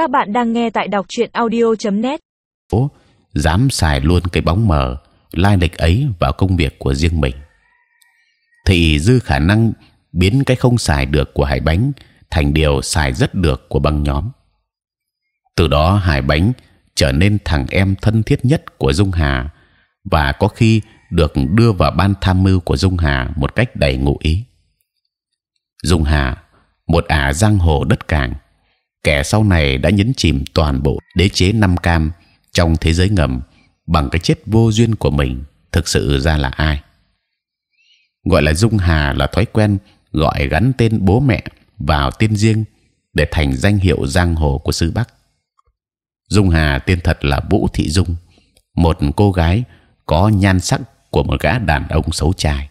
Các bạn đang nghe tại đọc truyện audio.net. dám xài luôn cái bóng mờ lai lịch ấy vào công việc của riêng mình, thì dư khả năng biến cái không xài được của hải bánh thành điều xài rất được của băng nhóm. Từ đó hải bánh trở nên thằng em thân thiết nhất của Dung Hà và có khi được đưa vào ban tham mưu của Dung Hà một cách đầy ngụ ý. Dung Hà, một ả giang hồ đất cảng, kẻ sau này đã nhấn chìm toàn bộ đế chế Nam Cam trong thế giới ngầm bằng cái chết vô duyên của mình, thực sự ra là ai? Gọi là Dung Hà là thói quen gọi gắn tên bố mẹ vào tên riêng để thành danh hiệu giang hồ của xứ Bắc. Dung Hà tên thật là Vũ Thị Dung, một cô gái có nhan sắc của một gã đàn ông xấu trai.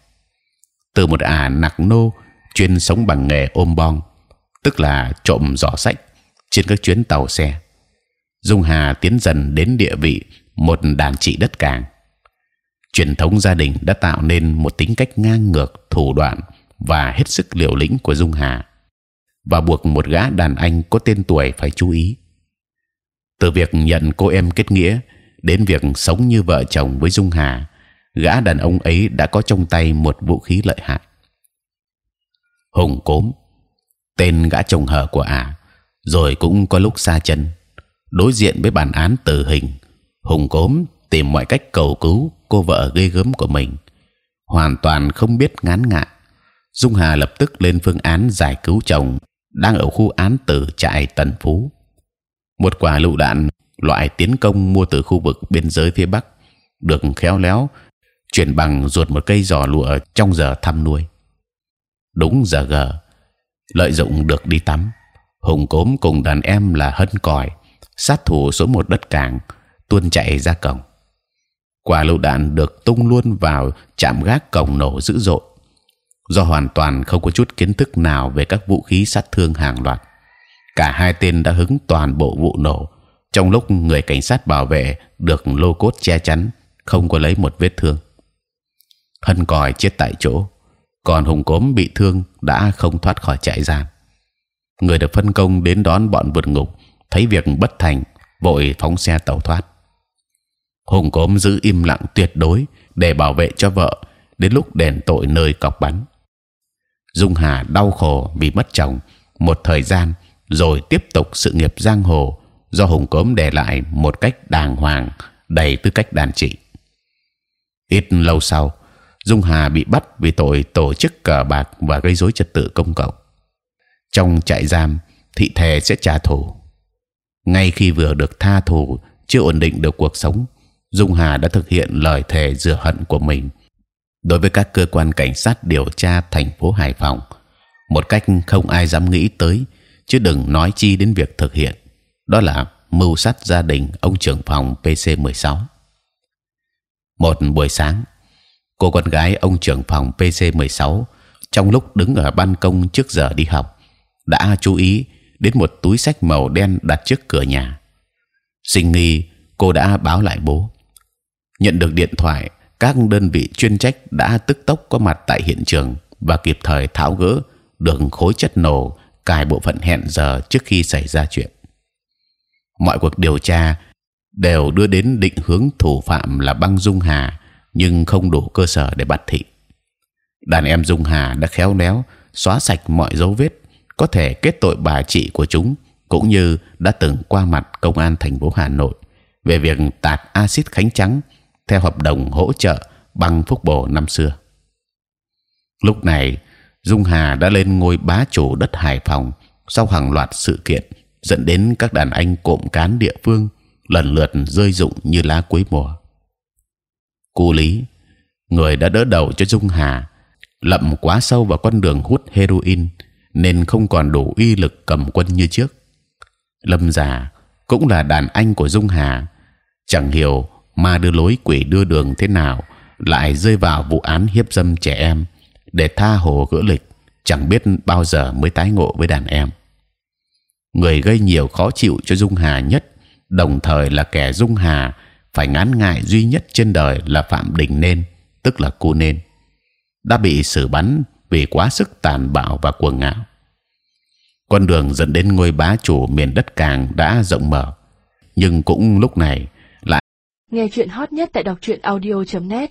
Từ một ả nặc nô chuyên sống bằng nghề ôm bong, tức là trộm giỏ sách trên các chuyến tàu xe. Dung Hà tiến dần đến địa vị một đàn chị đất cảng. Truyền thống gia đình đã tạo nên một tính cách ngang ngược, thủ đoạn và hết sức liều lĩnh của Dung Hà và buộc một gã đàn anh có tên tuổi phải chú ý. Từ việc nhận cô em kết nghĩa đến việc sống như vợ chồng với Dung Hà, gã đàn ông ấy đã có trong tay một vũ khí lợi hại. Hùng cốm, tên gã chồng hờ của ả, rồi cũng có lúc xa chân. Đối diện với bản án tử hình, Hùng cốm tìm mọi cách cầu cứu cô vợ ghê gớm của mình, hoàn toàn không biết ngán ngại. Dung Hà lập tức lên phương án giải cứu chồng đang ở khu án tử trại Tần Phú. Một quả lựu đạn loại tiến công mua từ khu vực biên giới phía bắc được khéo léo chuyển bằng ruột một cây giò lụa trong giờ thăm nuôi. Đúng giờ gờ, lợi dụng được đi tắm, hùng cốm cùng đàn em là hân còi sát thủ số một đất cảng tuôn chạy ra cổng. Quả lựu đạn được tung luôn vào chạm gác cổng nổ dữ dội. Do hoàn toàn không có chút kiến thức nào về các vũ khí sát thương hàng loạt, cả hai tên đã hứng toàn bộ vụ nổ. Trong lúc người cảnh sát bảo vệ được lô cốt che chắn, không có lấy một vết thương. Hân còi chết tại chỗ, còn hùng cốm bị thương đã không thoát khỏi trại giam. Người được phân công đến đón bọn vượt ngục thấy việc bất thành, vội phóng xe tàu thoát. Hùng cốm giữ im lặng tuyệt đối để bảo vệ cho vợ đến lúc đền tội nơi cọc bắn. Dung Hà đau khổ vì mất chồng một thời gian, rồi tiếp tục sự nghiệp giang hồ do Hùng cốm để lại một cách đàng hoàng, đầy tư cách đàn trị. Ít lâu sau, Dung Hà bị bắt vì tội tổ chức cờ bạc và gây rối trật tự công cộng. Trong trại giam, thị thề sẽ trả thù. Ngay khi vừa được tha thù, chưa ổn định được cuộc sống, Dung Hà đã thực hiện lời thề rửa hận của mình đối với các cơ quan cảnh sát điều tra thành phố Hải Phòng một cách không ai dám nghĩ tới, chứ đừng nói chi đến việc thực hiện. Đó là mưu sát gia đình ông trưởng phòng PC 16 Một buổi sáng, cô con gái ông trưởng phòng PC 16 trong lúc đứng ở ban công trước giờ đi học đã chú ý đến một túi sách màu đen đặt trước cửa nhà. Sinh nghi, cô đã báo lại bố. Nhận được điện thoại, các đơn vị chuyên trách đã tức tốc có mặt tại hiện trường và kịp thời tháo gỡ được khối chất nổ cài bộ phận hẹn giờ trước khi xảy ra chuyện. Mọi cuộc điều tra đều đưa đến định hướng thủ phạm là băng dung hà, nhưng không đủ cơ sở để bắt thị. Đàn em dung hà đã khéo léo xóa sạch mọi dấu vết có thể kết tội bà chị của chúng, cũng như đã từng qua mặt công an thành phố Hà Nội về việc tạt axit khánh trắng theo hợp đồng hỗ trợ bằng phúc bổ năm xưa. Lúc này Dung Hà đã lên ngôi bá chủ đất Hải Phòng sau hàng loạt sự kiện dẫn đến các đàn anh cộm cán địa phương lần lượt rơi rụng như lá cuối mùa. Cú Lý, người đã đỡ đầu cho Dung Hà, lậm quá sâu vào con đường hút heroin nên không còn đủ uy lực cầm quân như trước. Lâm già cũng là đàn anh của Dung Hà, chẳng hiểu ma đưa lối quỷ đưa đường thế nào lại rơi vào vụ án hiếp dâm trẻ em để tha hồ gỡ lịch, chẳng biết bao giờ mới tái ngộ với đàn em. Người gây nhiều khó chịu cho Dung Hà nhất, đồng thời là kẻ Dung Hà phải ngán ngại duy nhất trên đời là Phạm Đình Nên, tức là cô Nên, đã bị xử bắn vì quá sức tàn bạo và cuồng ngạo. con đường dẫn đến ngôi bá chủ miền đất càng đã rộng mở, nhưng cũng lúc này lại nghe chuyện hot nhất tại đọc truyện audio .net